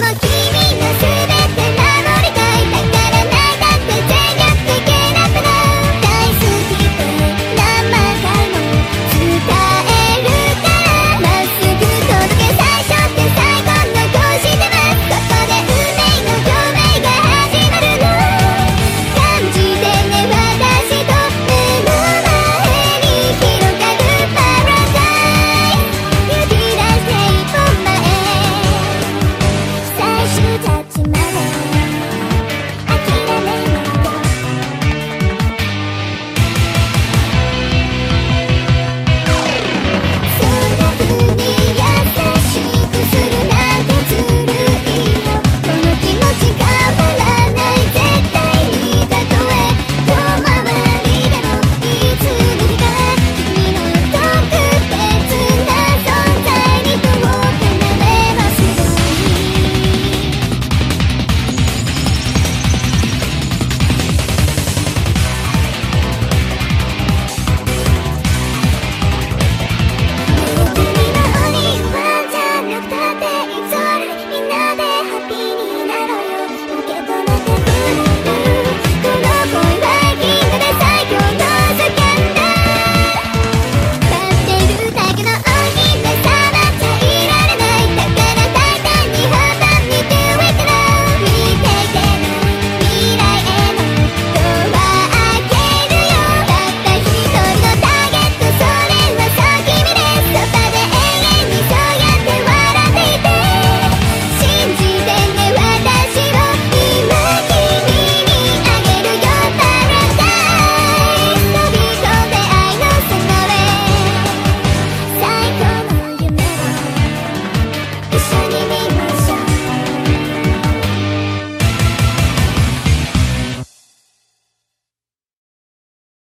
Like.